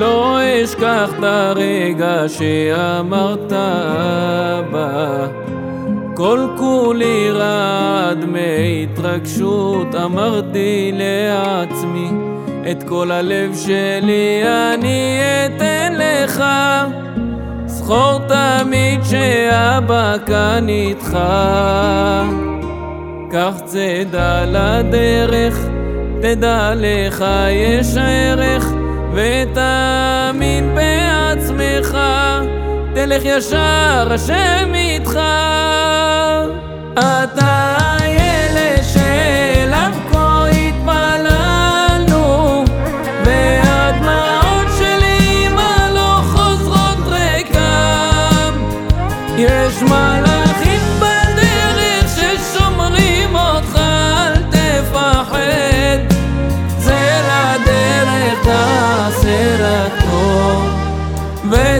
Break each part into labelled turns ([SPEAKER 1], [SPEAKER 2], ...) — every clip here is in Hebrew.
[SPEAKER 1] לא אשכח את הרגע שאמרת אבא כל כולי רעד מהתרגשות אמרתי לעצמי את כל הלב שלי אני אתן לך. זכור תמיד שאבא כאן איתך. קח צדה לדרך תדע לך יש ערך ותאמין בעצמך, תלך ישר, השם איתך. אתה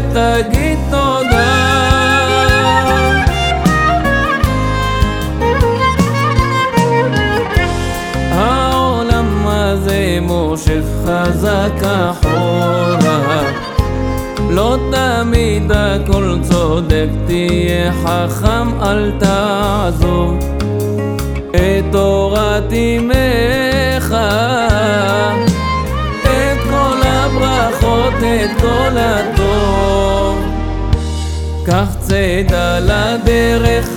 [SPEAKER 1] ותגיד תודה. העולם הזה מושך חזק אחורה לא תמיד הכל צודק, תהיה חכם, אל תעזוב את תורת אמך, את כל הברכות, את כל הטוב. קח צידה לדרך,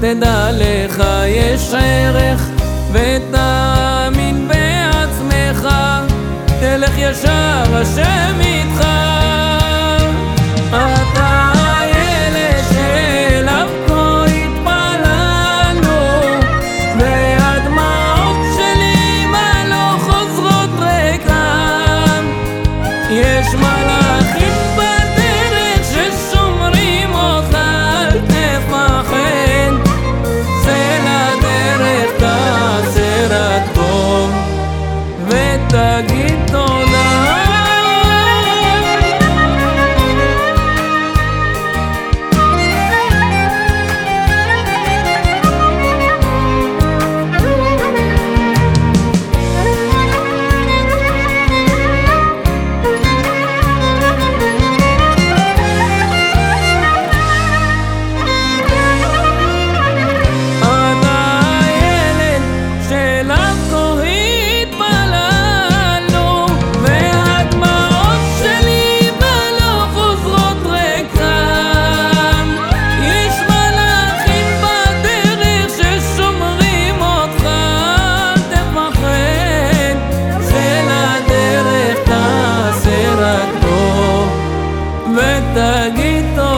[SPEAKER 1] תדע לך יש ערך, ותאמין בעצמך, תלך ישר, השם איתך. אתה לא. יש מלאכים ותגיד לדרך